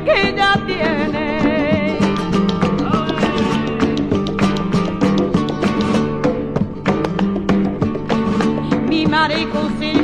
que ya tiene. Mi marico sin